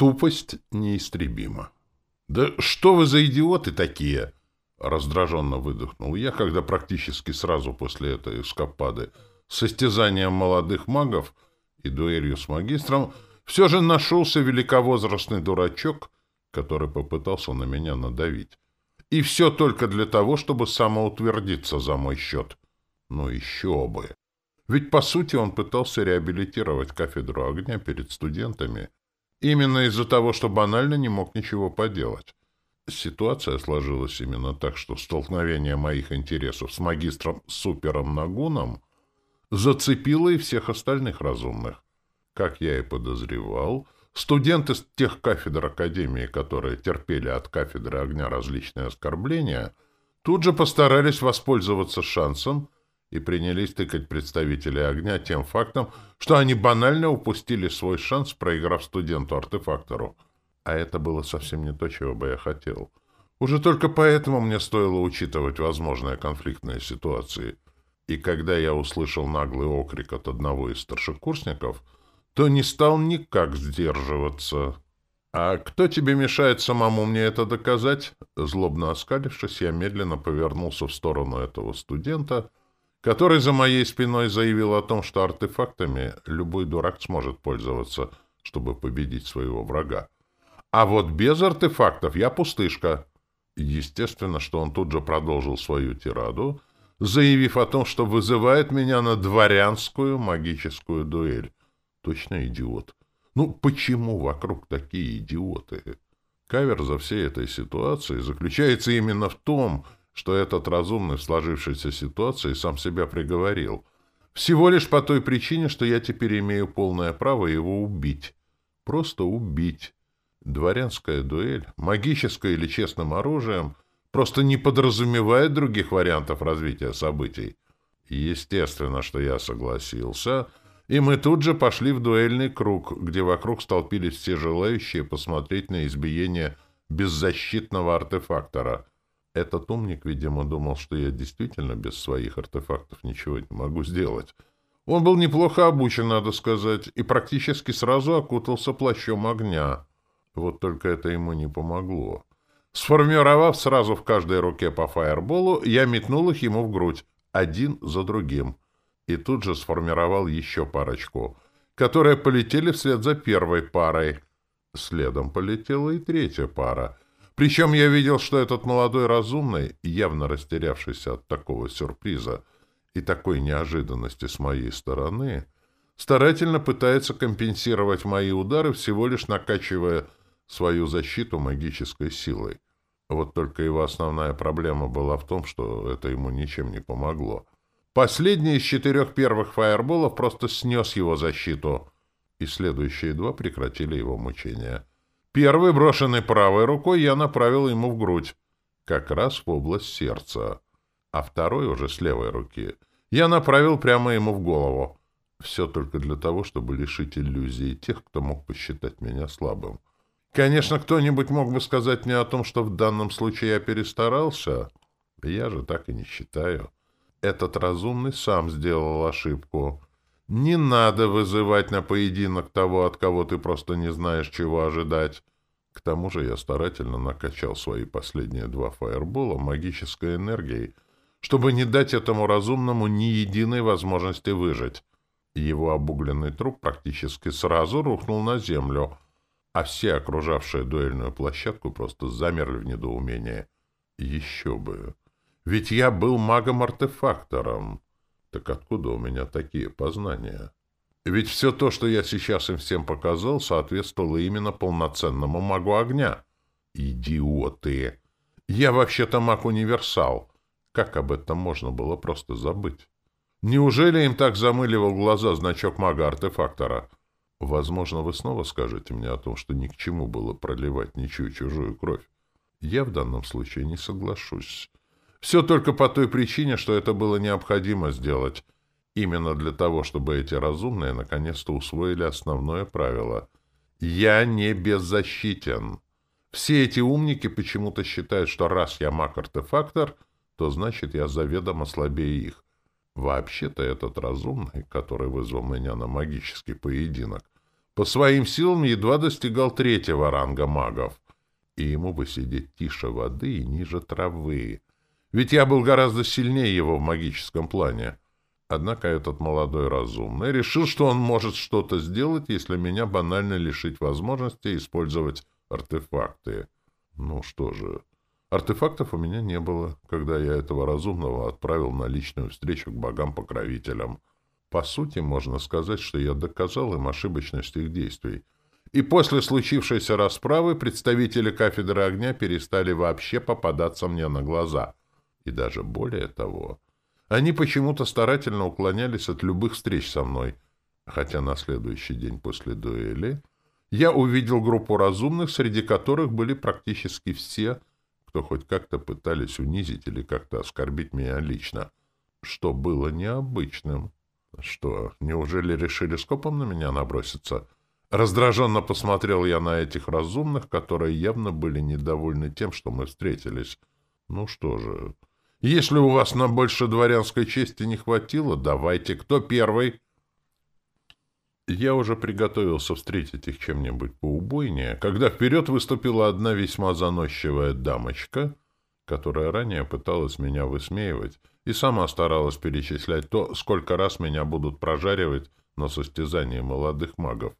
Тупость неистребима. «Да что вы за идиоты такие?» Раздраженно выдохнул я, когда практически сразу после этой эскапады состязанием молодых магов и дуэлью с магистром все же нашелся великовозрастный дурачок, который попытался на меня надавить. И все только для того, чтобы самоутвердиться за мой счет. Ну еще бы! Ведь, по сути, он пытался реабилитировать кафедру огня перед студентами, именно из-за того, что банально не мог ничего поделать. Ситуация сложилась именно так, что столкновение моих интересов с магистром Супером Нагуном зацепило и всех остальных разумных. Как я и подозревал, студенты с тех кафедр Академии, которые терпели от кафедры огня различные оскорбления, тут же постарались воспользоваться шансом и принялись тыкать представителей огня тем фактом, что они банально упустили свой шанс, проиграв студенту-артефактору. А это было совсем не то, чего бы я хотел. Уже только поэтому мне стоило учитывать возможные конфликтные ситуации. И когда я услышал наглый окрик от одного из старшекурсников, то не стал никак сдерживаться. «А кто тебе мешает самому мне это доказать?» Злобно оскалившись, я медленно повернулся в сторону этого студента, который за моей спиной заявил о том, что артефактами любой дурак сможет пользоваться, чтобы победить своего врага. А вот без артефактов я пустышка. Естественно, что он тут же продолжил свою тираду, заявив о том, что вызывает меня на дворянскую магическую дуэль. Точно идиот. Ну, почему вокруг такие идиоты? Кавер за всей этой ситуацией заключается именно в том, что этот разумный в сложившейся ситуации сам себя приговорил. Всего лишь по той причине, что я теперь имею полное право его убить. Просто убить. Дворянская дуэль, магическая или честным оружием, просто не подразумевает других вариантов развития событий. Естественно, что я согласился, и мы тут же пошли в дуэльный круг, где вокруг столпились все желающие посмотреть на избиение беззащитного артефактора. Этот умник, видимо, думал, что я действительно без своих артефактов ничего не могу сделать. Он был неплохо обучен, надо сказать, и практически сразу окутался плащом огня. Вот только это ему не помогло. Сформировав сразу в каждой руке по фаерболу, я метнул их ему в грудь, один за другим. И тут же сформировал еще парочку, которые полетели вслед за первой парой. Следом полетела и третья пара. Причем я видел, что этот молодой разумный, явно растерявшийся от такого сюрприза и такой неожиданности с моей стороны, старательно пытается компенсировать мои удары, всего лишь накачивая свою защиту магической силой. Вот только его основная проблема была в том, что это ему ничем не помогло. Последний из четырех первых фаерболов просто снес его защиту, и следующие два прекратили его мучения. Первый, брошенный правой рукой, я направил ему в грудь, как раз в область сердца, а второй уже с левой руки я направил прямо ему в голову. Все только для того, чтобы лишить иллюзии тех, кто мог посчитать меня слабым. Конечно, кто-нибудь мог бы сказать мне о том, что в данном случае я перестарался. Я же так и не считаю. Этот разумный сам сделал ошибку. Не надо вызывать на поединок того, от кого ты просто не знаешь, чего ожидать. К тому же я старательно накачал свои последние два фаербола магической энергией, чтобы не дать этому разумному ни единой возможности выжить. Его обугленный труп практически сразу рухнул на землю — а все окружавшие дуэльную площадку просто замерли в недоумении. Еще бы! Ведь я был магом-артефактором. Так откуда у меня такие познания? Ведь все то, что я сейчас им всем показал, соответствовало именно полноценному магу огня. Идиоты! Я вообще-то маг-универсал. Как об этом можно было просто забыть? Неужели им так замыливал глаза значок мага-артефактора? — Возможно, вы снова скажете мне о том, что ни к чему было проливать ничью чужую кровь. Я в данном случае не соглашусь. Все только по той причине, что это было необходимо сделать. Именно для того, чтобы эти разумные наконец-то усвоили основное правило. Я не беззащитен. Все эти умники почему-то считают, что раз я маг-артефактор, то значит я заведомо слабее их. Вообще-то этот разумный, который вызвал меня на магический поединок, по своим силам едва достигал третьего ранга магов. И ему бы сидеть тише воды и ниже травы. Ведь я был гораздо сильнее его в магическом плане. Однако этот молодой разумный решил, что он может что-то сделать, если меня банально лишить возможности использовать артефакты. Ну что же, артефактов у меня не было, когда я этого разумного отправил на личную встречу к богам-покровителям. По сути, можно сказать, что я доказал им ошибочность их действий. И после случившейся расправы представители кафедры огня перестали вообще попадаться мне на глаза. И даже более того... Они почему-то старательно уклонялись от любых встреч со мной, хотя на следующий день после дуэли я увидел группу разумных, среди которых были практически все, кто хоть как-то пытались унизить или как-то оскорбить меня лично, что было необычным. Что, неужели решили скопом на меня наброситься? Раздраженно посмотрел я на этих разумных, которые явно были недовольны тем, что мы встретились. Ну что же... Если у вас на больше дворянской чести не хватило, давайте, кто первый? Я уже приготовился встретить их чем-нибудь поубойнее, когда вперед выступила одна весьма заносчивая дамочка, которая ранее пыталась меня высмеивать и сама старалась перечислять то, сколько раз меня будут прожаривать на состязании молодых магов.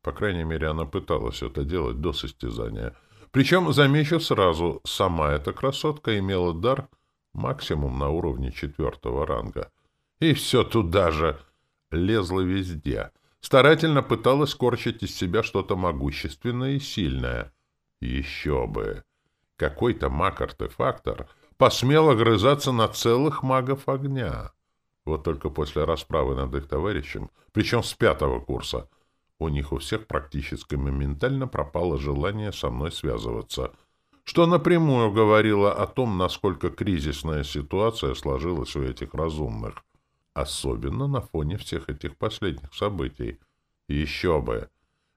По крайней мере, она пыталась это делать до состязания. Причем, замечу сразу, сама эта красотка имела дар — максимум на уровне четвертого ранга. И все туда же лезла везде. Старательно пыталась корчить из себя что-то могущественное и сильное. Еще бы! Какой-то маг-артефактор посмел огрызаться на целых магов огня. Вот только после расправы над их товарищем, причем с пятого курса, у них у всех практически моментально пропало желание со мной связываться — что напрямую говорило о том, насколько кризисная ситуация сложилась у этих разумных. Особенно на фоне всех этих последних событий. Еще бы!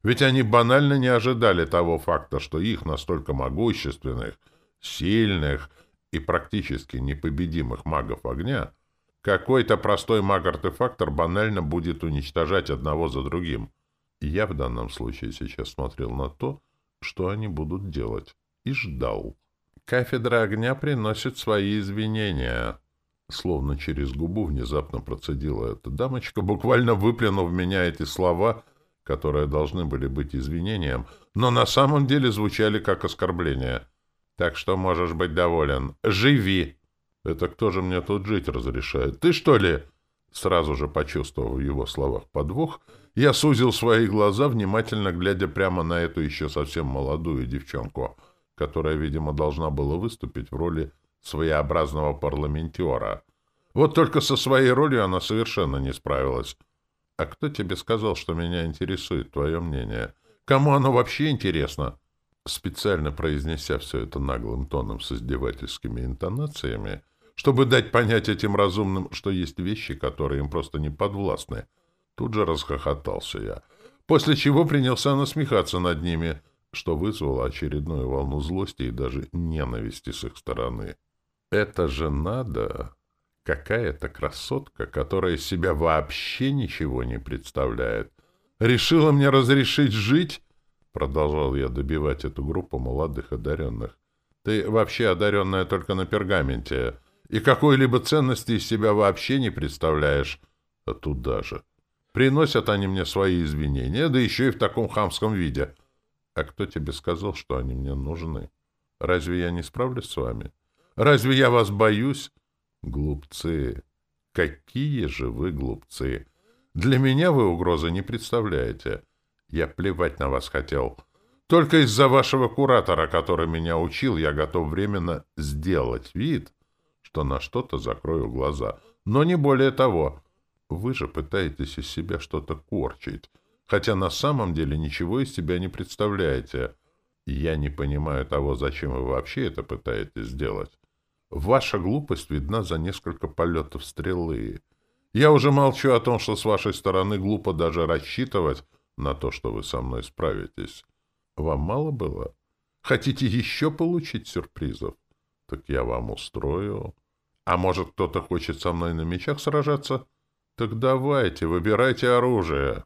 Ведь они банально не ожидали того факта, что их настолько могущественных, сильных и практически непобедимых магов огня какой-то простой маг-артефактор банально будет уничтожать одного за другим. Я в данном случае сейчас смотрел на то, что они будут делать и ждал. «Кафедра огня приносит свои извинения». Словно через губу внезапно процедила эта дамочка, буквально выплюнув в меня эти слова, которые должны были быть извинением, но на самом деле звучали как оскорбление. «Так что можешь быть доволен. Живи!» «Это кто же мне тут жить разрешает? Ты, что ли?» Сразу же почувствовав в его словах подвох, я сузил свои глаза, внимательно глядя прямо на эту еще совсем молодую девчонку — которая, видимо, должна была выступить в роли своеобразного парламентера. Вот только со своей ролью она совершенно не справилась. А кто тебе сказал, что меня интересует твое мнение? Кому оно вообще интересно? Специально произнеся все это наглым тоном с издевательскими интонациями, чтобы дать понять этим разумным, что есть вещи, которые им просто не подвластны, тут же расхохотался я, после чего принялся насмехаться над ними — что вызвало очередную волну злости и даже ненависти с их стороны. Это же надо! Какая-то красотка, которая из себя вообще ничего не представляет. Решила мне разрешить жить? Продолжал я добивать эту группу молодых одаренных. Ты вообще одаренная только на пергаменте, и какой-либо ценности из себя вообще не представляешь. А туда же. Приносят они мне свои извинения, да еще и в таком хамском виде — а кто тебе сказал, что они мне нужны? Разве я не справлюсь с вами? Разве я вас боюсь? Глупцы! Какие же вы глупцы! Для меня вы угрозы не представляете. Я плевать на вас хотел. Только из-за вашего куратора, который меня учил, я готов временно сделать вид, что на что-то закрою глаза. Но не более того. Вы же пытаетесь из себя что-то корчить хотя на самом деле ничего из себя не представляете. Я не понимаю того, зачем вы вообще это пытаетесь сделать. Ваша глупость видна за несколько полетов стрелы. Я уже молчу о том, что с вашей стороны глупо даже рассчитывать на то, что вы со мной справитесь. Вам мало было? Хотите еще получить сюрпризов? Так я вам устрою. А может, кто-то хочет со мной на мечах сражаться? Так давайте, выбирайте оружие.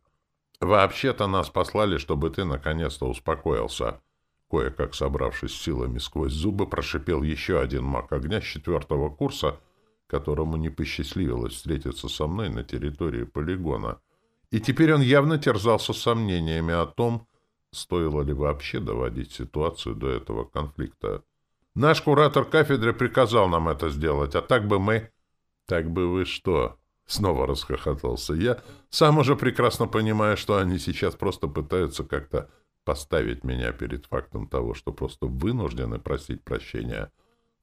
«Вообще-то нас послали, чтобы ты наконец-то успокоился». Кое-как собравшись силами сквозь зубы, прошипел еще один маг огня с четвертого курса, которому не посчастливилось встретиться со мной на территории полигона. И теперь он явно терзался сомнениями о том, стоило ли вообще доводить ситуацию до этого конфликта. Наш куратор кафедры приказал нам это сделать, а так бы мы... Так бы вы что? Снова расхохотался я, сам уже прекрасно понимая, что они сейчас просто пытаются как-то поставить меня перед фактом того, что просто вынуждены просить прощения.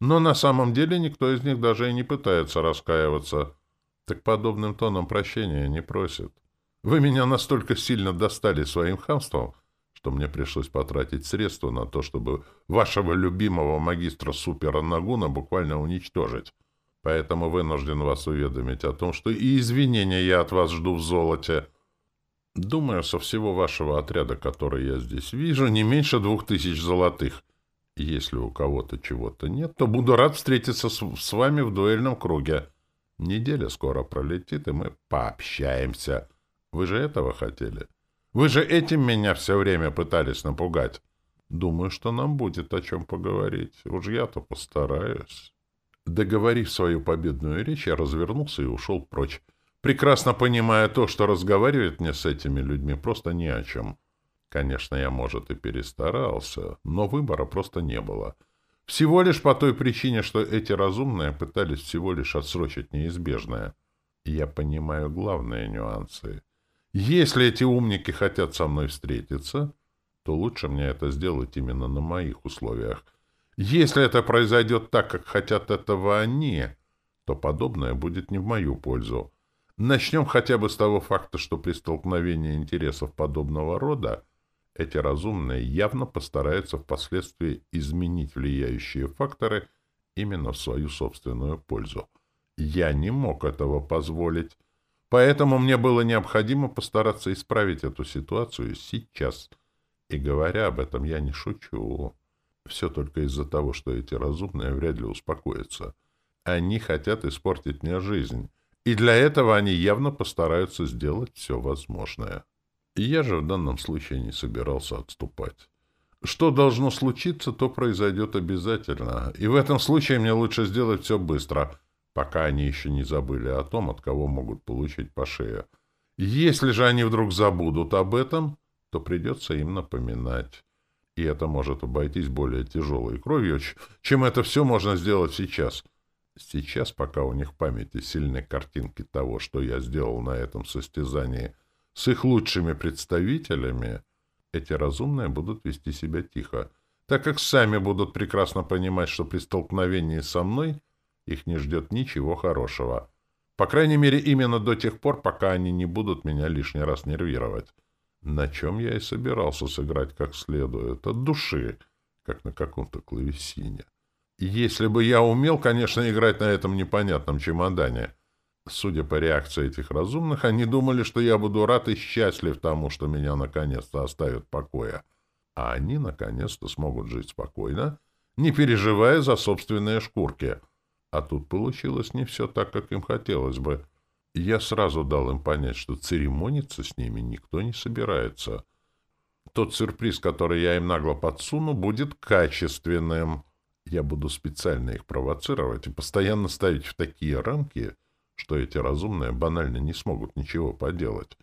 Но на самом деле никто из них даже и не пытается раскаиваться. Так подобным тоном прощения не просят. Вы меня настолько сильно достали своим хамством, что мне пришлось потратить средства на то, чтобы вашего любимого магистра Супера Нагуна буквально уничтожить. Поэтому вынужден вас уведомить о том, что и извинения я от вас жду в золоте. Думаю, со всего вашего отряда, который я здесь вижу, не меньше двух тысяч золотых. Если у кого-то чего-то нет, то буду рад встретиться с, с вами в дуэльном круге. Неделя скоро пролетит, и мы пообщаемся. Вы же этого хотели? Вы же этим меня все время пытались напугать. Думаю, что нам будет о чем поговорить. Уж я-то постараюсь. Договорив свою победную речь, я развернулся и ушел прочь, прекрасно понимая то, что разговаривать мне с этими людьми просто ни о чем. Конечно, я, может, и перестарался, но выбора просто не было. Всего лишь по той причине, что эти разумные пытались всего лишь отсрочить неизбежное. Я понимаю главные нюансы. Если эти умники хотят со мной встретиться, то лучше мне это сделать именно на моих условиях. Если это произойдет так, как хотят этого они, то подобное будет не в мою пользу. Начнем хотя бы с того факта, что при столкновении интересов подобного рода эти разумные явно постараются впоследствии изменить влияющие факторы именно в свою собственную пользу. Я не мог этого позволить. Поэтому мне было необходимо постараться исправить эту ситуацию сейчас. И говоря об этом, я не шучу. Все только из-за того, что эти разумные вряд ли успокоятся. Они хотят испортить мне жизнь. И для этого они явно постараются сделать все возможное. Я же в данном случае не собирался отступать. Что должно случиться, то произойдет обязательно. И в этом случае мне лучше сделать все быстро — пока они еще не забыли о том, от кого могут получить по шее. Если же они вдруг забудут об этом, то придется им напоминать. И это может обойтись более тяжелой кровью, чем это все можно сделать сейчас. Сейчас, пока у них в памяти сильные картинки того, что я сделал на этом состязании с их лучшими представителями, эти разумные будут вести себя тихо, так как сами будут прекрасно понимать, что при столкновении со мной их не ждет ничего хорошего. По крайней мере, именно до тех пор, пока они не будут меня лишний раз нервировать. На чем я и собирался сыграть как следует, от души, как на каком-то клавесине. Если бы я умел, конечно, играть на этом непонятном чемодане. Судя по реакции этих разумных, они думали, что я буду рад и счастлив тому, что меня наконец-то оставят в покое. А они наконец-то смогут жить спокойно, не переживая за собственные шкурки — а тут получилось не все так, как им хотелось бы. Я сразу дал им понять, что церемониться с ними никто не собирается. Тот сюрприз, который я им нагло подсуну, будет качественным. Я буду специально их провоцировать и постоянно ставить в такие рамки, что эти разумные банально не смогут ничего поделать.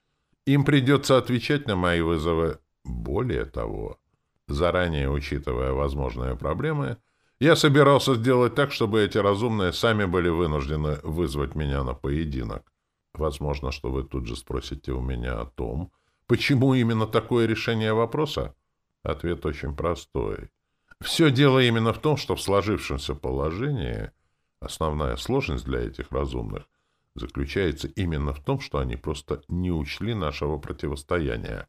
Им придется отвечать на мои вызовы. Более того, заранее учитывая возможные проблемы, я собирался сделать так, чтобы эти разумные сами были вынуждены вызвать меня на поединок. Возможно, что вы тут же спросите у меня о том, почему именно такое решение вопроса? Ответ очень простой. Все дело именно в том, что в сложившемся положении основная сложность для этих разумных заключается именно в том, что они просто не учли нашего противостояния.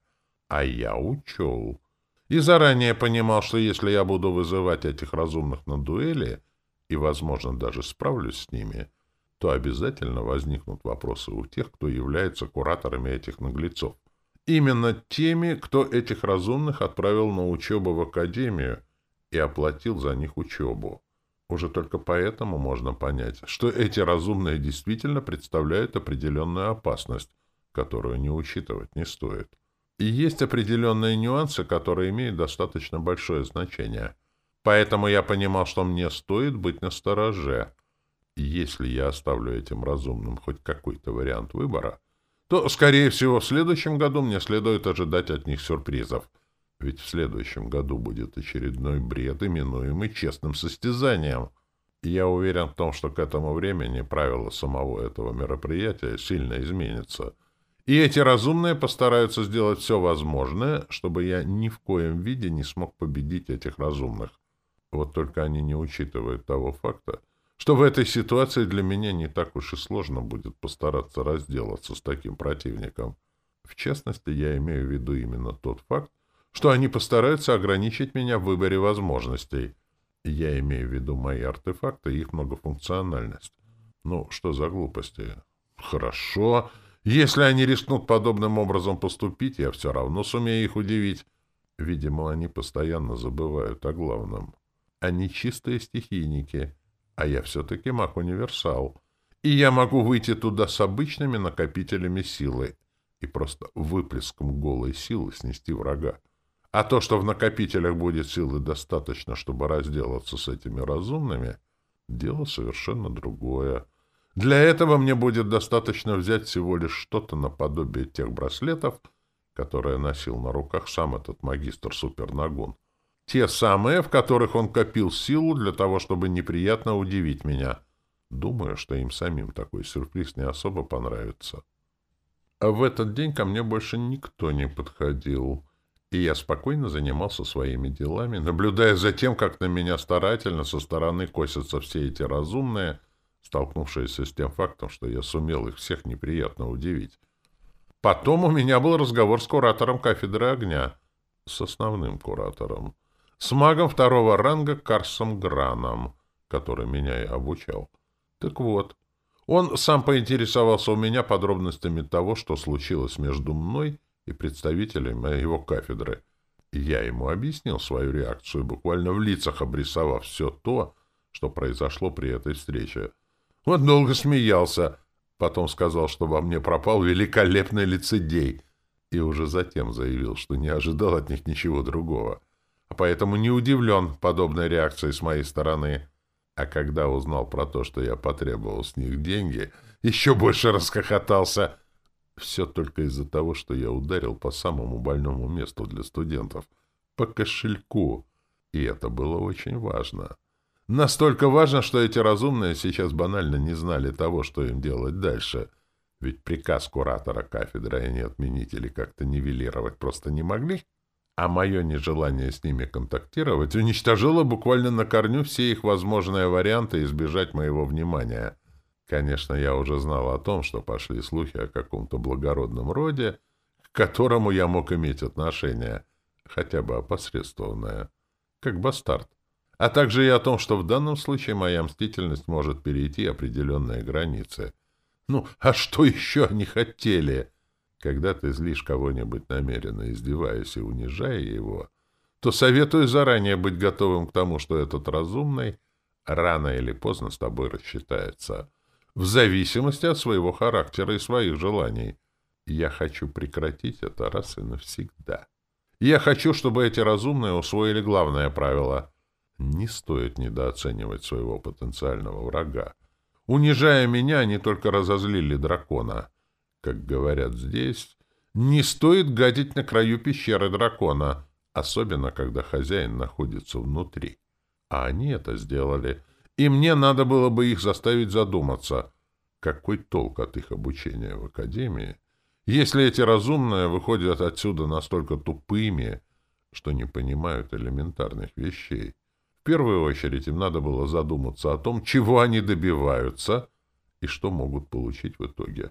А я учел и заранее понимал, что если я буду вызывать этих разумных на дуэли и, возможно, даже справлюсь с ними, то обязательно возникнут вопросы у тех, кто является кураторами этих наглецов. Именно теми, кто этих разумных отправил на учебу в академию и оплатил за них учебу. Уже только поэтому можно понять, что эти разумные действительно представляют определенную опасность, которую не учитывать не стоит. И есть определенные нюансы, которые имеют достаточно большое значение. Поэтому я понимал, что мне стоит быть настороже. Если я оставлю этим разумным хоть какой-то вариант выбора, то, скорее всего, в следующем году мне следует ожидать от них сюрпризов. Ведь в следующем году будет очередной бред, именуемый честным состязанием. И я уверен в том, что к этому времени правила самого этого мероприятия сильно изменятся. И эти разумные постараются сделать все возможное, чтобы я ни в коем виде не смог победить этих разумных. Вот только они не учитывают того факта, что в этой ситуации для меня не так уж и сложно будет постараться разделаться с таким противником. В частности, я имею в виду именно тот факт, что они постараются ограничить меня в выборе возможностей. Я имею в виду мои артефакты и их многофункциональность. Ну, что за глупости? Хорошо. Если они рискнут подобным образом поступить, я все равно сумею их удивить. Видимо, они постоянно забывают о главном. Они чистые стихийники — а я все-таки маг-универсал. И я могу выйти туда с обычными накопителями силы и просто выплеском голой силы снести врага. А то, что в накопителях будет силы достаточно, чтобы разделаться с этими разумными, дело совершенно другое. Для этого мне будет достаточно взять всего лишь что-то наподобие тех браслетов, которые носил на руках сам этот магистр Супернагун. Те самые, в которых он копил силу для того, чтобы неприятно удивить меня. Думаю, что им самим такой сюрприз не особо понравится. А в этот день ко мне больше никто не подходил, и я спокойно занимался своими делами, наблюдая за тем, как на меня старательно со стороны косятся все эти разумные, столкнувшиеся с тем фактом, что я сумел их всех неприятно удивить. Потом у меня был разговор с куратором кафедры огня, с основным куратором с магом второго ранга Карсом Граном, который меня и обучал. Так вот, он сам поинтересовался у меня подробностями того, что случилось между мной и представителями его кафедры. Я ему объяснил свою реакцию, буквально в лицах обрисовав все то, что произошло при этой встрече. Он долго смеялся, потом сказал, что во мне пропал великолепный лицедей, и уже затем заявил, что не ожидал от них ничего другого — поэтому не удивлен подобной реакцией с моей стороны. А когда узнал про то, что я потребовал с них деньги, еще больше расхохотался. Все только из-за того, что я ударил по самому больному месту для студентов — по кошельку. И это было очень важно. Настолько важно, что эти разумные сейчас банально не знали того, что им делать дальше. Ведь приказ куратора кафедры они отменить или как-то нивелировать просто не могли а мое нежелание с ними контактировать уничтожило буквально на корню все их возможные варианты избежать моего внимания. Конечно, я уже знал о том, что пошли слухи о каком-то благородном роде, к которому я мог иметь отношение, хотя бы опосредствованное, как бастард. А также и о том, что в данном случае моя мстительность может перейти определенные границы. Ну, а что еще они хотели? Когда ты злишь кого-нибудь намеренно, издеваясь и унижая его, то советую заранее быть готовым к тому, что этот разумный рано или поздно с тобой рассчитается, в зависимости от своего характера и своих желаний. Я хочу прекратить это раз и навсегда. Я хочу, чтобы эти разумные усвоили главное правило. Не стоит недооценивать своего потенциального врага. Унижая меня, они только разозлили дракона — как говорят здесь, не стоит гадить на краю пещеры дракона, особенно когда хозяин находится внутри. А они это сделали, и мне надо было бы их заставить задуматься, какой толк от их обучения в академии, если эти разумные выходят отсюда настолько тупыми, что не понимают элементарных вещей. В первую очередь им надо было задуматься о том, чего они добиваются и что могут получить в итоге.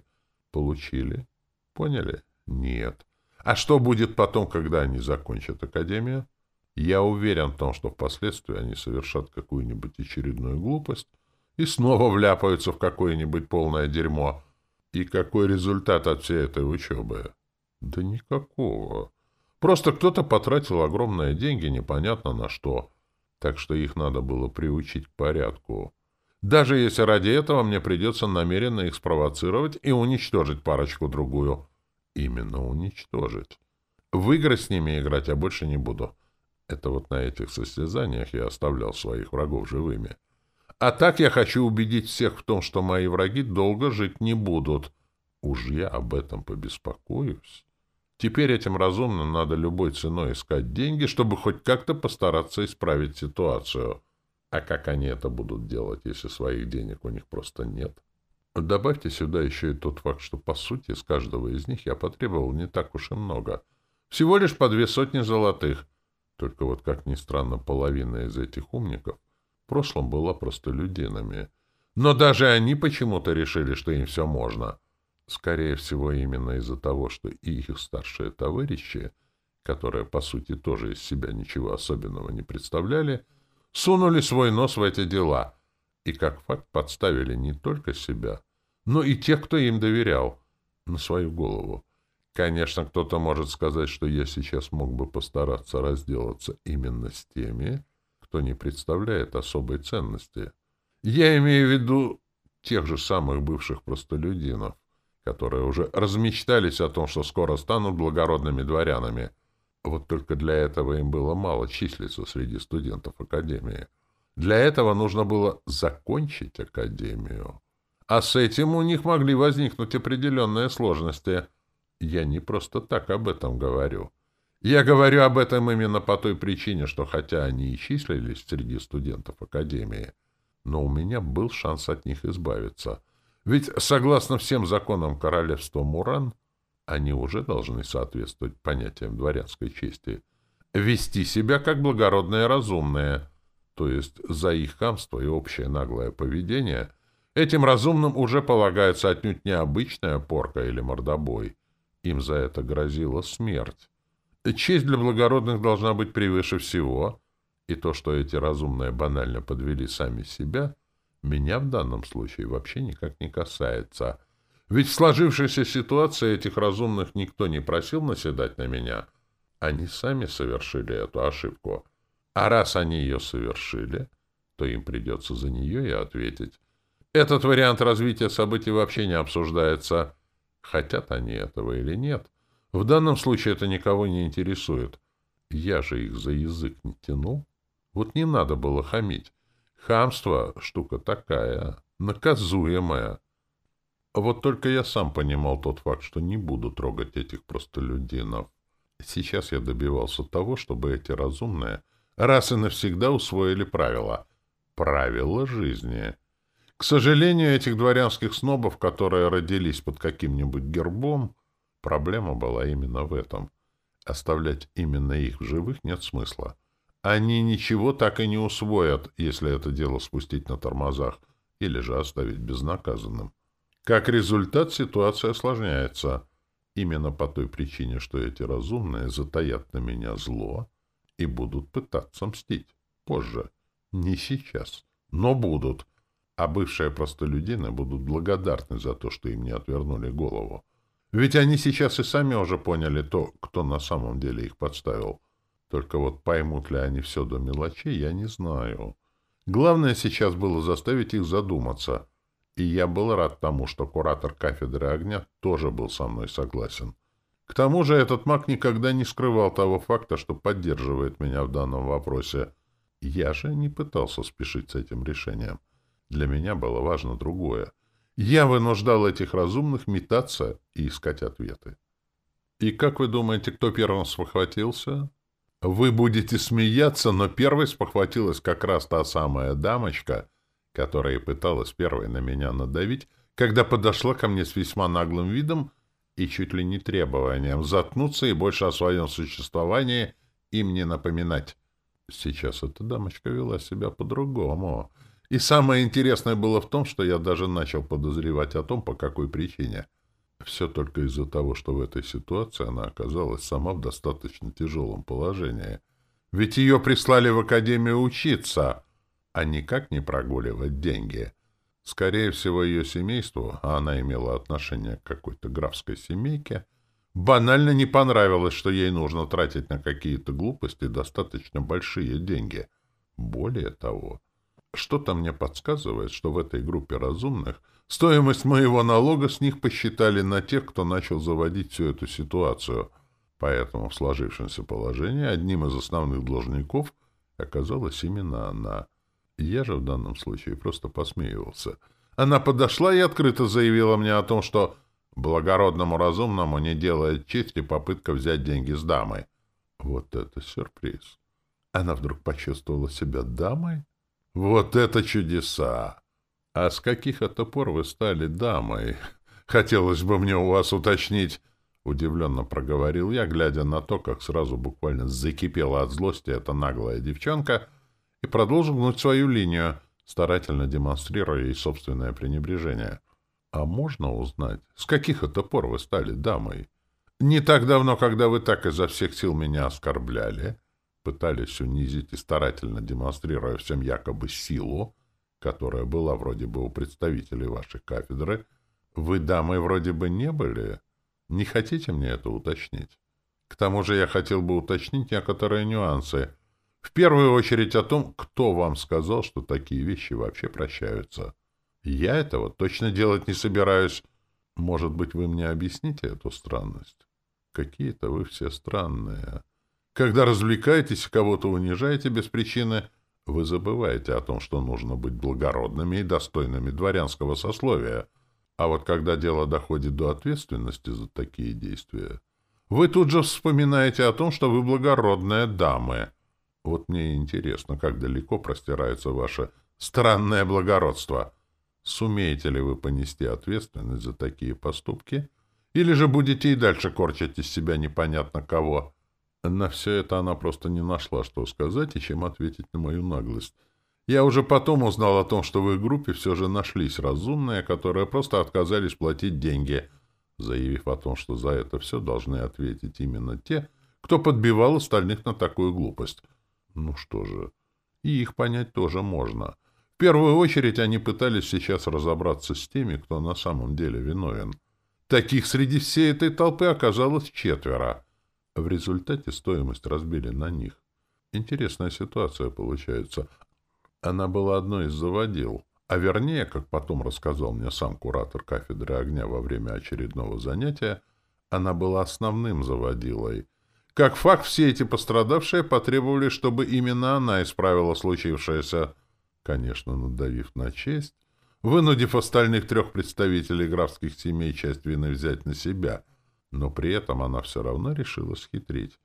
Получили. Поняли? Нет. А что будет потом, когда они закончат академию? Я уверен в том, что впоследствии они совершат какую-нибудь очередную глупость и снова вляпаются в какое-нибудь полное дерьмо. И какой результат от всей этой учебы? Да никакого. Просто кто-то потратил огромные деньги непонятно на что. Так что их надо было приучить к порядку даже если ради этого мне придется намеренно их спровоцировать и уничтожить парочку-другую. Именно уничтожить. В игры с ними играть я больше не буду. Это вот на этих состязаниях я оставлял своих врагов живыми. А так я хочу убедить всех в том, что мои враги долго жить не будут. Уж я об этом побеспокоюсь. Теперь этим разумным надо любой ценой искать деньги, чтобы хоть как-то постараться исправить ситуацию. А как они это будут делать, если своих денег у них просто нет? Добавьте сюда еще и тот факт, что, по сути, с каждого из них я потребовал не так уж и много. Всего лишь по две сотни золотых. Только вот, как ни странно, половина из этих умников в прошлом была простолюдинами. Но даже они почему-то решили, что им все можно. Скорее всего, именно из-за того, что и их старшие товарищи, которые, по сути, тоже из себя ничего особенного не представляли, сунули свой нос в эти дела и, как факт, подставили не только себя, но и тех, кто им доверял, на свою голову. Конечно, кто-то может сказать, что я сейчас мог бы постараться разделаться именно с теми, кто не представляет особой ценности. Я имею в виду тех же самых бывших простолюдинов которые уже размечтались о том, что скоро станут благородными дворянами. Вот только для этого им было мало числиться среди студентов Академии. Для этого нужно было закончить Академию. А с этим у них могли возникнуть определенные сложности. Я не просто так об этом говорю. Я говорю об этом именно по той причине, что хотя они и числились среди студентов Академии, но у меня был шанс от них избавиться — ведь, согласно всем законам королевства Муран, они уже должны соответствовать понятиям дворянской чести, вести себя как благородные разумные, то есть за их хамство и общее наглое поведение этим разумным уже полагается отнюдь необычная порка или мордобой. Им за это грозила смерть. Честь для благородных должна быть превыше всего, и то, что эти разумные банально подвели сами себя — меня в данном случае вообще никак не касается. Ведь в сложившейся ситуации этих разумных никто не просил наседать на меня. Они сами совершили эту ошибку. А раз они ее совершили, то им придется за нее и ответить. Этот вариант развития событий вообще не обсуждается. Хотят они этого или нет. В данном случае это никого не интересует. Я же их за язык не тянул. Вот не надо было хамить. Хамство — штука такая, наказуемая. Вот только я сам понимал тот факт, что не буду трогать этих простолюдинов. Сейчас я добивался того, чтобы эти разумные раз и навсегда усвоили правила. Правила жизни. К сожалению, этих дворянских снобов, которые родились под каким-нибудь гербом, проблема была именно в этом. Оставлять именно их в живых нет смысла. Они ничего так и не усвоят, если это дело спустить на тормозах или же оставить безнаказанным. Как результат, ситуация осложняется. Именно по той причине, что эти разумные затаят на меня зло и будут пытаться мстить. Позже. Не сейчас. Но будут. А бывшие простолюдины будут благодарны за то, что им не отвернули голову. Ведь они сейчас и сами уже поняли то, кто на самом деле их подставил. Только вот поймут ли они все до мелочей, я не знаю. Главное сейчас было заставить их задуматься. И я был рад тому, что куратор кафедры огня тоже был со мной согласен. К тому же этот маг никогда не скрывал того факта, что поддерживает меня в данном вопросе. Я же не пытался спешить с этим решением. Для меня было важно другое. Я вынуждал этих разумных метаться и искать ответы. И как вы думаете, кто первым спохватился? Вы будете смеяться, но первой спохватилась как раз та самая дамочка, которая пыталась первой на меня надавить, когда подошла ко мне с весьма наглым видом и чуть ли не требованием заткнуться и больше о своем существовании им не напоминать. Сейчас эта дамочка вела себя по-другому. И самое интересное было в том, что я даже начал подозревать о том, по какой причине — все только из-за того, что в этой ситуации она оказалась сама в достаточно тяжелом положении. Ведь ее прислали в академию учиться, а никак не прогуливать деньги. Скорее всего, ее семейству, а она имела отношение к какой-то графской семейке, банально не понравилось, что ей нужно тратить на какие-то глупости достаточно большие деньги. Более того, что-то мне подсказывает, что в этой группе разумных – Стоимость моего налога с них посчитали на тех, кто начал заводить всю эту ситуацию. Поэтому в сложившемся положении одним из основных должников оказалась именно она. Я же в данном случае просто посмеивался. Она подошла и открыто заявила мне о том, что благородному разумному не делает чести попытка взять деньги с дамой. Вот это сюрприз. Она вдруг почувствовала себя дамой? Вот это чудеса! А с каких это пор вы стали дамой? Хотелось бы мне у вас уточнить. Удивленно проговорил я, глядя на то, как сразу буквально закипела от злости эта наглая девчонка, и продолжил гнуть свою линию, старательно демонстрируя ей собственное пренебрежение. «А можно узнать, с каких это пор вы стали дамой? Не так давно, когда вы так изо всех сил меня оскорбляли, пытались унизить и старательно демонстрируя всем якобы силу, которая была вроде бы у представителей вашей кафедры, вы дамой вроде бы не были?» Не хотите мне это уточнить? К тому же я хотел бы уточнить некоторые нюансы. В первую очередь о том, кто вам сказал, что такие вещи вообще прощаются. Я этого точно делать не собираюсь. Может быть, вы мне объясните эту странность? Какие-то вы все странные. Когда развлекаетесь кого-то унижаете без причины, вы забываете о том, что нужно быть благородными и достойными дворянского сословия — а вот когда дело доходит до ответственности за такие действия, вы тут же вспоминаете о том, что вы благородная дама. Вот мне интересно, как далеко простирается ваше странное благородство. Сумеете ли вы понести ответственность за такие поступки? Или же будете и дальше корчить из себя непонятно кого? На все это она просто не нашла, что сказать и чем ответить на мою наглость. Я уже потом узнал о том, что в их группе все же нашлись разумные, которые просто отказались платить деньги, заявив о том, что за это все должны ответить именно те, кто подбивал остальных на такую глупость. Ну что же, и их понять тоже можно. В первую очередь они пытались сейчас разобраться с теми, кто на самом деле виновен. Таких среди всей этой толпы оказалось четверо. В результате стоимость разбили на них. Интересная ситуация получается. Она была одной из заводил, а вернее, как потом рассказал мне сам куратор кафедры огня во время очередного занятия, она была основным заводилой. Как факт, все эти пострадавшие потребовали, чтобы именно она исправила случившееся, конечно, надавив на честь, вынудив остальных трех представителей графских семей часть вины взять на себя, но при этом она все равно решила схитрить.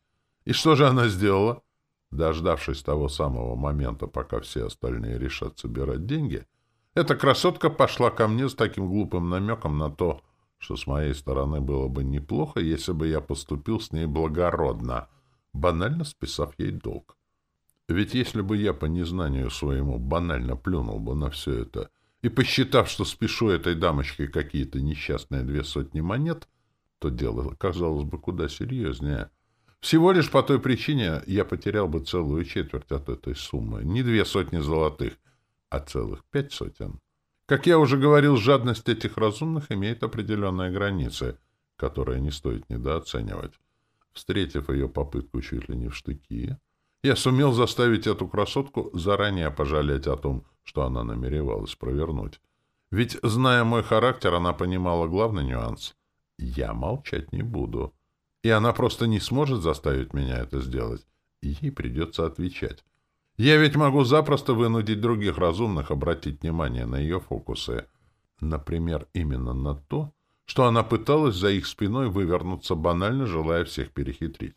И что же она сделала? Дождавшись того самого момента, пока все остальные решат собирать деньги, эта красотка пошла ко мне с таким глупым намеком на то, что с моей стороны было бы неплохо, если бы я поступил с ней благородно, банально списав ей долг. Ведь если бы я по незнанию своему банально плюнул бы на все это и, посчитав, что спешу этой дамочке какие-то несчастные две сотни монет, то дело казалось бы куда серьезнее — всего лишь по той причине я потерял бы целую четверть от этой суммы. Не две сотни золотых, а целых пять сотен. Как я уже говорил, жадность этих разумных имеет определенные границы, которые не стоит недооценивать. Встретив ее попытку чуть ли не в штыки, я сумел заставить эту красотку заранее пожалеть о том, что она намеревалась провернуть. Ведь, зная мой характер, она понимала главный нюанс. Я молчать не буду и она просто не сможет заставить меня это сделать. Ей придется отвечать. Я ведь могу запросто вынудить других разумных обратить внимание на ее фокусы. Например, именно на то, что она пыталась за их спиной вывернуться, банально желая всех перехитрить.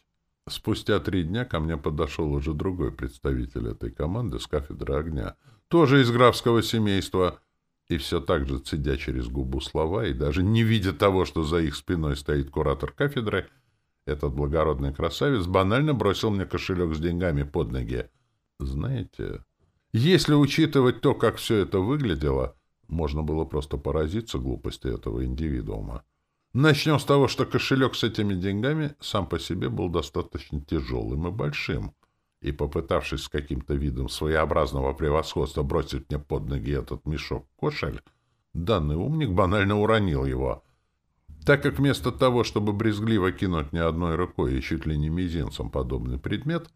Спустя три дня ко мне подошел уже другой представитель этой команды с кафедры огня, тоже из графского семейства, и все так же, цедя через губу слова и даже не видя того, что за их спиной стоит куратор кафедры, — этот благородный красавец банально бросил мне кошелек с деньгами под ноги. Знаете, если учитывать то, как все это выглядело, можно было просто поразиться глупости этого индивидуума. Начнем с того, что кошелек с этими деньгами сам по себе был достаточно тяжелым и большим. И попытавшись с каким-то видом своеобразного превосходства бросить мне под ноги этот мешок-кошель, данный умник банально уронил его — так как вместо того, чтобы брезгливо кинуть мне одной рукой и чуть ли не мизинцем подобный предмет,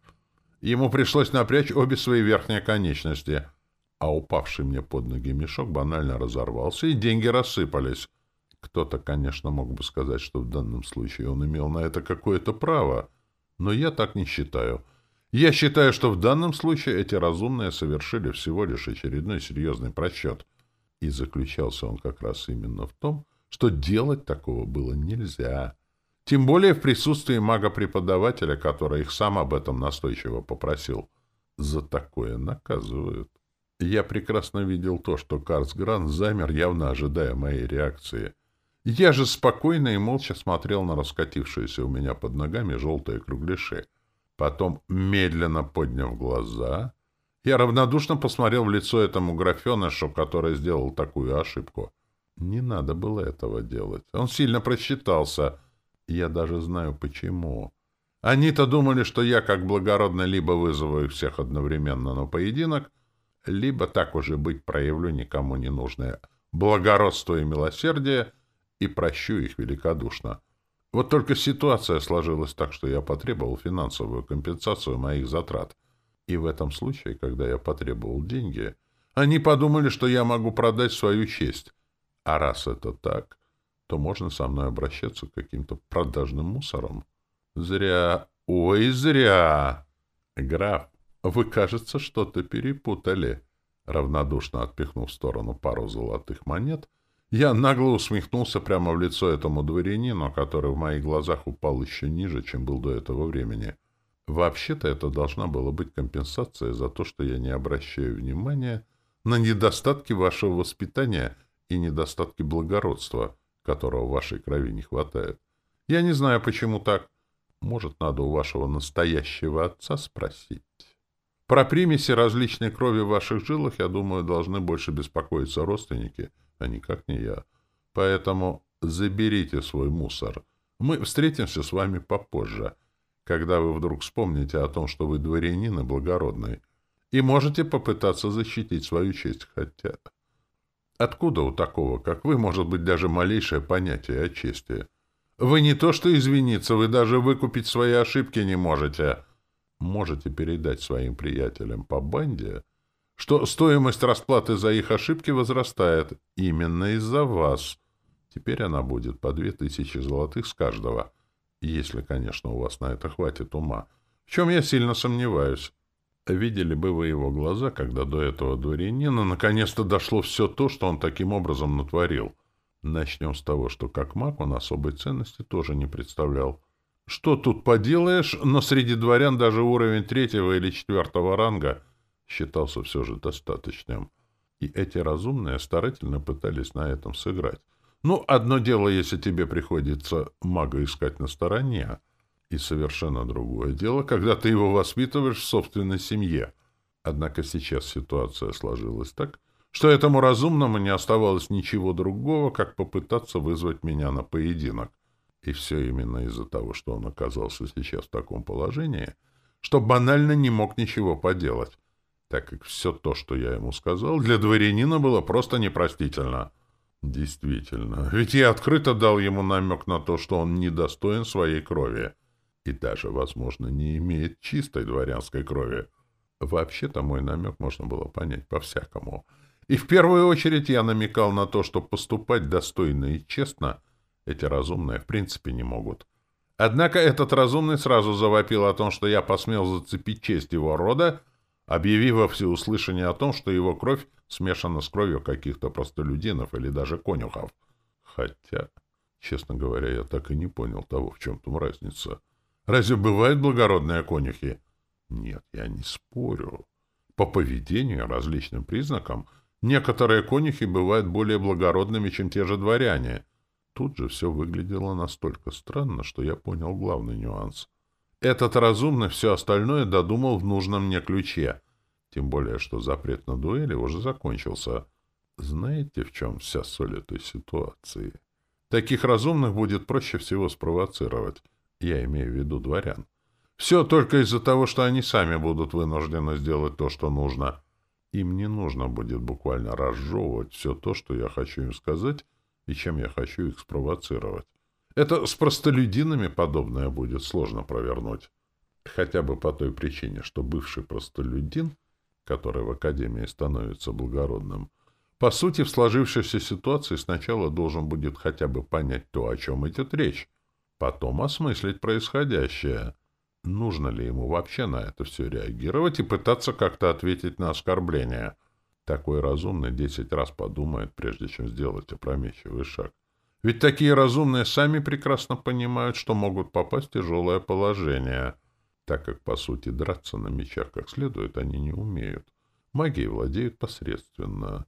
ему пришлось напрячь обе свои верхние конечности, а упавший мне под ноги мешок банально разорвался, и деньги рассыпались. Кто-то, конечно, мог бы сказать, что в данном случае он имел на это какое-то право, но я так не считаю. Я считаю, что в данном случае эти разумные совершили всего лишь очередной серьезный просчет. И заключался он как раз именно в том, что делать такого было нельзя. Тем более в присутствии мага-преподавателя, который их сам об этом настойчиво попросил. За такое наказывают. Я прекрасно видел то, что Карсгран замер, явно ожидая моей реакции. Я же спокойно и молча смотрел на раскатившиеся у меня под ногами желтые кругляши. Потом, медленно подняв глаза, я равнодушно посмотрел в лицо этому графенышу, который сделал такую ошибку. Не надо было этого делать. Он сильно просчитался. Я даже знаю, почему. Они-то думали, что я, как благородно, либо вызову их всех одновременно на поединок, либо, так уже быть, проявлю никому не нужное благородство и милосердие и прощу их великодушно. Вот только ситуация сложилась так, что я потребовал финансовую компенсацию моих затрат. И в этом случае, когда я потребовал деньги, они подумали, что я могу продать свою честь. А раз это так, то можно со мной обращаться к каким-то продажным мусором. Зря, ой, зря. Граф, вы, кажется, что-то перепутали. Равнодушно отпихнув в сторону пару золотых монет, я нагло усмехнулся прямо в лицо этому дворянину, который в моих глазах упал еще ниже, чем был до этого времени. Вообще-то это должна была быть компенсация за то, что я не обращаю внимания на недостатки вашего воспитания и недостатки благородства, которого в вашей крови не хватает. Я не знаю, почему так. Может, надо у вашего настоящего отца спросить. Про примеси различной крови в ваших жилах, я думаю, должны больше беспокоиться родственники — а никак не я. Поэтому заберите свой мусор. Мы встретимся с вами попозже, когда вы вдруг вспомните о том, что вы дворянин и благородный, и можете попытаться защитить свою честь, хотя... Откуда у такого, как вы, может быть даже малейшее понятие о чести? Вы не то что извиниться, вы даже выкупить свои ошибки не можете. Можете передать своим приятелям по банде — что стоимость расплаты за их ошибки возрастает именно из-за вас. Теперь она будет по две тысячи золотых с каждого, если, конечно, у вас на это хватит ума, в чем я сильно сомневаюсь. Видели бы вы его глаза, когда до этого дворянина наконец-то дошло все то, что он таким образом натворил. Начнем с того, что как маг он особой ценности тоже не представлял. Что тут поделаешь, но среди дворян даже уровень третьего или четвертого ранга — считался все же достаточным. И эти разумные старательно пытались на этом сыграть. Ну, одно дело, если тебе приходится мага искать на стороне, и совершенно другое дело, когда ты его воспитываешь в собственной семье. Однако сейчас ситуация сложилась так, что этому разумному не оставалось ничего другого, как попытаться вызвать меня на поединок. И все именно из-за того, что он оказался сейчас в таком положении, что банально не мог ничего поделать так как все то, что я ему сказал, для дворянина было просто непростительно. Действительно, ведь я открыто дал ему намек на то, что он недостоин своей крови и даже, возможно, не имеет чистой дворянской крови. Вообще-то мой намек можно было понять по-всякому. И в первую очередь я намекал на то, что поступать достойно и честно эти разумные в принципе не могут. Однако этот разумный сразу завопил о том, что я посмел зацепить честь его рода объявив во всеуслышание о том, что его кровь смешана с кровью каких-то простолюдинов или даже конюхов. Хотя, честно говоря, я так и не понял того, в чем там разница. Разве бывают благородные конюхи? Нет, я не спорю. По поведению и различным признакам некоторые конюхи бывают более благородными, чем те же дворяне. Тут же все выглядело настолько странно, что я понял главный нюанс — этот разумный все остальное додумал в нужном мне ключе. Тем более, что запрет на дуэли уже закончился. Знаете, в чем вся соль этой ситуации? Таких разумных будет проще всего спровоцировать. Я имею в виду дворян. Все только из-за того, что они сами будут вынуждены сделать то, что нужно. Им не нужно будет буквально разжевывать все то, что я хочу им сказать и чем я хочу их спровоцировать. Это с простолюдинами подобное будет сложно провернуть. Хотя бы по той причине, что бывший простолюдин, который в Академии становится благородным, По сути, в сложившейся ситуации сначала должен будет хотя бы понять то, о чем идет речь, потом осмыслить происходящее. Нужно ли ему вообще на это все реагировать и пытаться как-то ответить на оскорбление? Такой разумный десять раз подумает, прежде чем сделать опрометчивый шаг. Ведь такие разумные сами прекрасно понимают, что могут попасть в тяжелое положение, так как, по сути, драться на мечах как следует они не умеют. Магией владеют посредственно.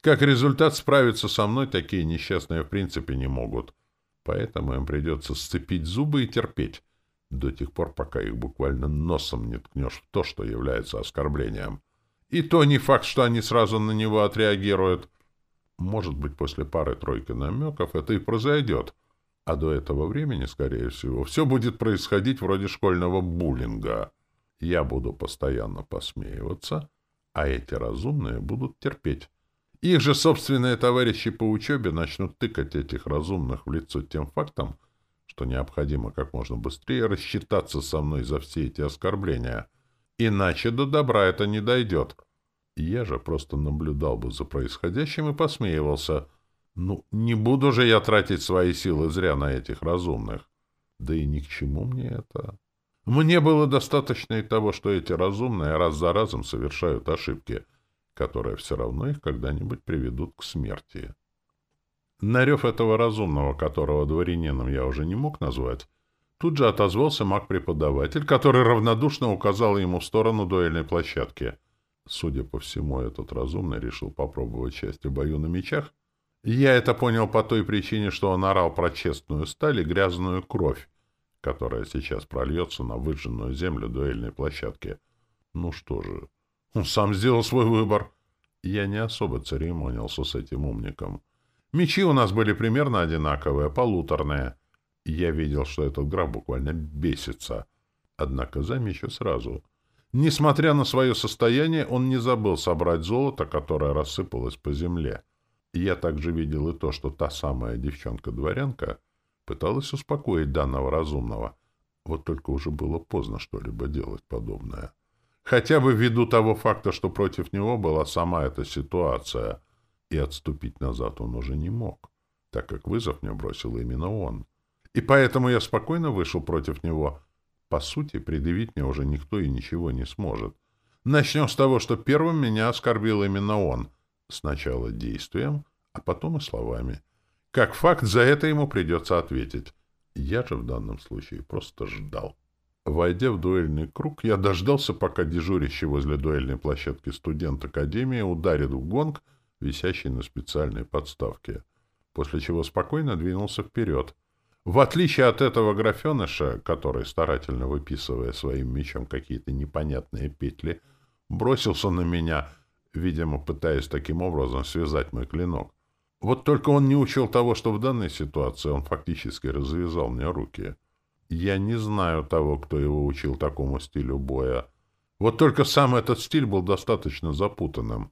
Как результат, справиться со мной такие несчастные в принципе не могут. Поэтому им придется сцепить зубы и терпеть, до тех пор, пока их буквально носом не ткнешь в то, что является оскорблением. И то не факт, что они сразу на него отреагируют. Может быть, после пары-тройки намеков это и произойдет. А до этого времени, скорее всего, все будет происходить вроде школьного буллинга. Я буду постоянно посмеиваться, а эти разумные будут терпеть. Их же собственные товарищи по учебе начнут тыкать этих разумных в лицо тем фактом, что необходимо как можно быстрее рассчитаться со мной за все эти оскорбления. Иначе до добра это не дойдет. Я же просто наблюдал бы за происходящим и посмеивался. Ну, не буду же я тратить свои силы зря на этих разумных. Да и ни к чему мне это. Мне было достаточно и того, что эти разумные раз за разом совершают ошибки, которые все равно их когда-нибудь приведут к смерти. На рев этого разумного, которого дворянином я уже не мог назвать, тут же отозвался маг-преподаватель, который равнодушно указал ему в сторону дуэльной площадки — Судя по всему, этот разумный решил попробовать счастье в бою на мечах. Я это понял по той причине, что он орал про честную сталь и грязную кровь, которая сейчас прольется на выжженную землю дуэльной площадки. Ну что же, сам сделал свой выбор. Я не особо церемонился с этим умником. Мечи у нас были примерно одинаковые, полуторные. Я видел, что этот граф буквально бесится. Однако замечу сразу — Несмотря на свое состояние, он не забыл собрать золото, которое рассыпалось по земле. Я также видел и то, что та самая девчонка-дворянка пыталась успокоить данного разумного. Вот только уже было поздно что-либо делать подобное. Хотя бы ввиду того факта, что против него была сама эта ситуация, и отступить назад он уже не мог, так как вызов мне бросил именно он. И поэтому я спокойно вышел против него — по сути, предъявить мне уже никто и ничего не сможет. Начнем с того, что первым меня оскорбил именно он. Сначала действием, а потом и словами. Как факт, за это ему придется ответить. Я же в данном случае просто ждал. Войдя в дуэльный круг, я дождался, пока дежурящий возле дуэльной площадки студент Академии ударит в гонг, висящий на специальной подставке, после чего спокойно двинулся вперед. В отличие от этого графеныша, который, старательно выписывая своим мечом какие-то непонятные петли, бросился на меня, видимо, пытаясь таким образом связать мой клинок. Вот только он не учел того, что в данной ситуации он фактически развязал мне руки. Я не знаю того, кто его учил такому стилю боя. Вот только сам этот стиль был достаточно запутанным.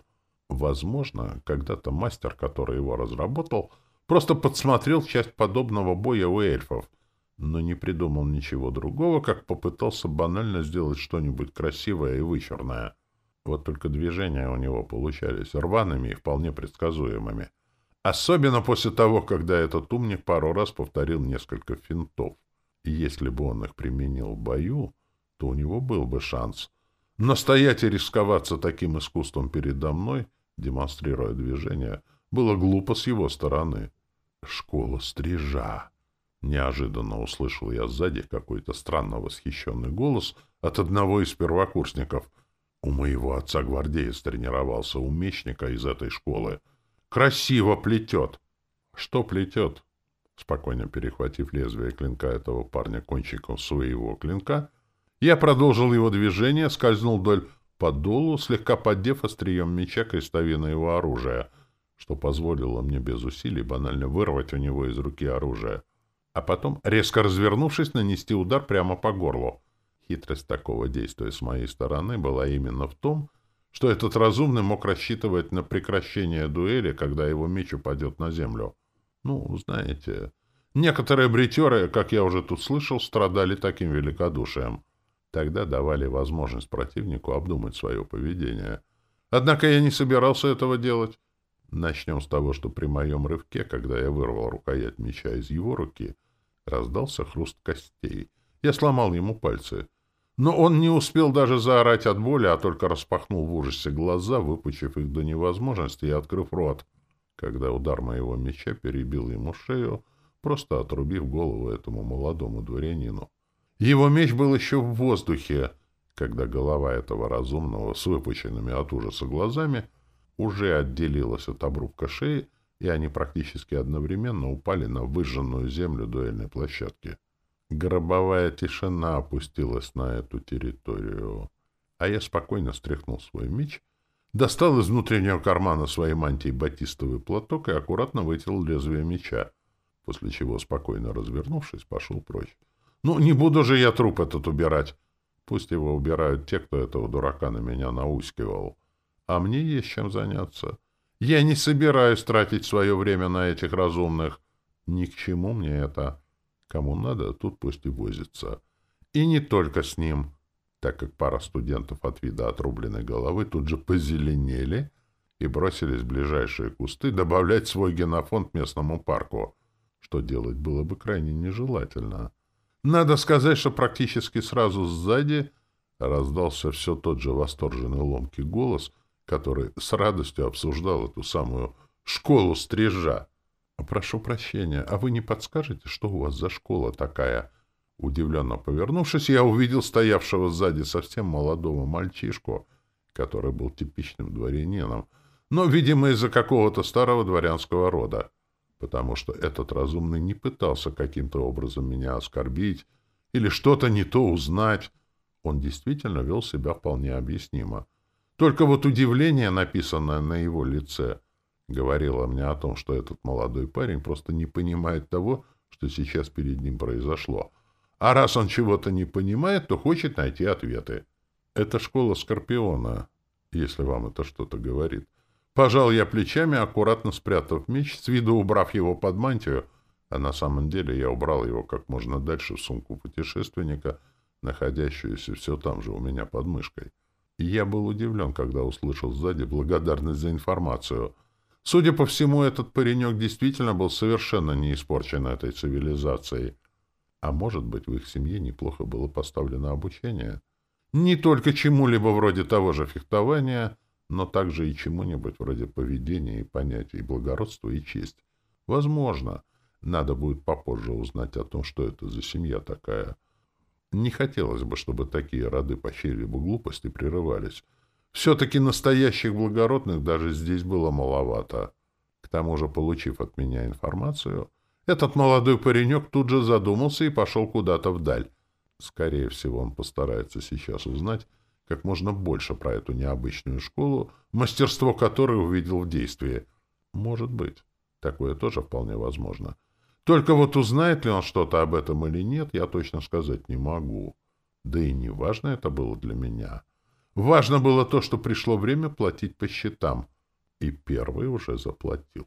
Возможно, когда-то мастер, который его разработал, — Просто подсмотрел часть подобного боя у эльфов, но не придумал ничего другого, как попытался банально сделать что-нибудь красивое и вычурное. Вот только движения у него получались рваными и вполне предсказуемыми. Особенно после того, когда этот умник пару раз повторил несколько финтов. И если бы он их применил в бою, то у него был бы шанс. Настоять и рисковаться таким искусством передо мной, демонстрируя движение, было глупо с его стороны. «Школа стрижа!» Неожиданно услышал я сзади какой-то странно восхищенный голос от одного из первокурсников. У моего отца гвардеец тренировался у мечника из этой школы. «Красиво плетет!» «Что плетет?» Спокойно перехватив лезвие клинка этого парня кончиком своего клинка, я продолжил его движение, скользнул вдоль подолу, слегка поддев острием меча крестовину его оружия — что позволило мне без усилий банально вырвать у него из руки оружие, а потом, резко развернувшись, нанести удар прямо по горлу. Хитрость такого действия с моей стороны была именно в том, что этот разумный мог рассчитывать на прекращение дуэли, когда его меч упадет на землю. Ну, знаете, некоторые бритеры, как я уже тут слышал, страдали таким великодушием. Тогда давали возможность противнику обдумать свое поведение. Однако я не собирался этого делать. Начнем с того, что при моем рывке, когда я вырвал рукоять меча из его руки, раздался хруст костей. Я сломал ему пальцы. Но он не успел даже заорать от боли, а только распахнул в ужасе глаза, выпучив их до невозможности и открыв рот, когда удар моего меча перебил ему шею, просто отрубив голову этому молодому дворянину. Его меч был еще в воздухе, когда голова этого разумного с выпученными от ужаса глазами уже отделилась от обрубка шеи, и они практически одновременно упали на выжженную землю дуэльной площадки. Гробовая тишина опустилась на эту территорию. А я спокойно стряхнул свой меч, достал из внутреннего кармана своей мантии батистовый платок и аккуратно вытянул лезвие меча, после чего, спокойно развернувшись, пошел прочь. Ну, не буду же я труп этот убирать. Пусть его убирают те, кто этого дурака на меня наускивал. А мне есть чем заняться. Я не собираюсь тратить свое время на этих разумных. Ни к чему мне это. Кому надо, тут пусть и возится. И не только с ним, так как пара студентов от вида отрубленной головы тут же позеленели и бросились в ближайшие кусты добавлять свой генофонд местному парку, что делать было бы крайне нежелательно. Надо сказать, что практически сразу сзади раздался все тот же восторженный ломкий голос, который с радостью обсуждал эту самую школу стрижа. «Прошу прощения, а вы не подскажете, что у вас за школа такая?» Удивленно повернувшись, я увидел стоявшего сзади совсем молодого мальчишку, который был типичным дворянином, но, видимо, из-за какого-то старого дворянского рода, потому что этот разумный не пытался каким-то образом меня оскорбить или что-то не то узнать. Он действительно вел себя вполне объяснимо. Только вот удивление, написанное на его лице — говорила мне о том, что этот молодой парень просто не понимает того, что сейчас перед ним произошло. А раз он чего-то не понимает, то хочет найти ответы. Это школа Скорпиона, если вам это что-то говорит. Пожал я плечами, аккуратно спрятав меч, с виду убрав его под мантию, а на самом деле я убрал его как можно дальше в сумку путешественника, находящуюся все там же у меня под мышкой. И я был удивлен, когда услышал сзади благодарность за информацию — Судя по всему, этот паренек действительно был совершенно не испорчен этой цивилизацией. А может быть, в их семье неплохо было поставлено обучение? Не только чему-либо вроде того же фехтования, но также и чему-нибудь вроде поведения и понятий благородства и честь. Возможно, надо будет попозже узнать о том, что это за семья такая. Не хотелось бы, чтобы такие роды по чьей-либо глупости прерывались. Все-таки настоящих благородных даже здесь было маловато. К тому же, получив от меня информацию, этот молодой паренек тут же задумался и пошел куда-то вдаль. Скорее всего, он постарается сейчас узнать как можно больше про эту необычную школу, мастерство которой увидел в действии. Может быть. Такое тоже вполне возможно. Только вот узнает ли он что-то об этом или нет, я точно сказать не могу. Да и не важно это было для меня. Важно было то, что пришло время платить по счетам. И первый уже заплатил.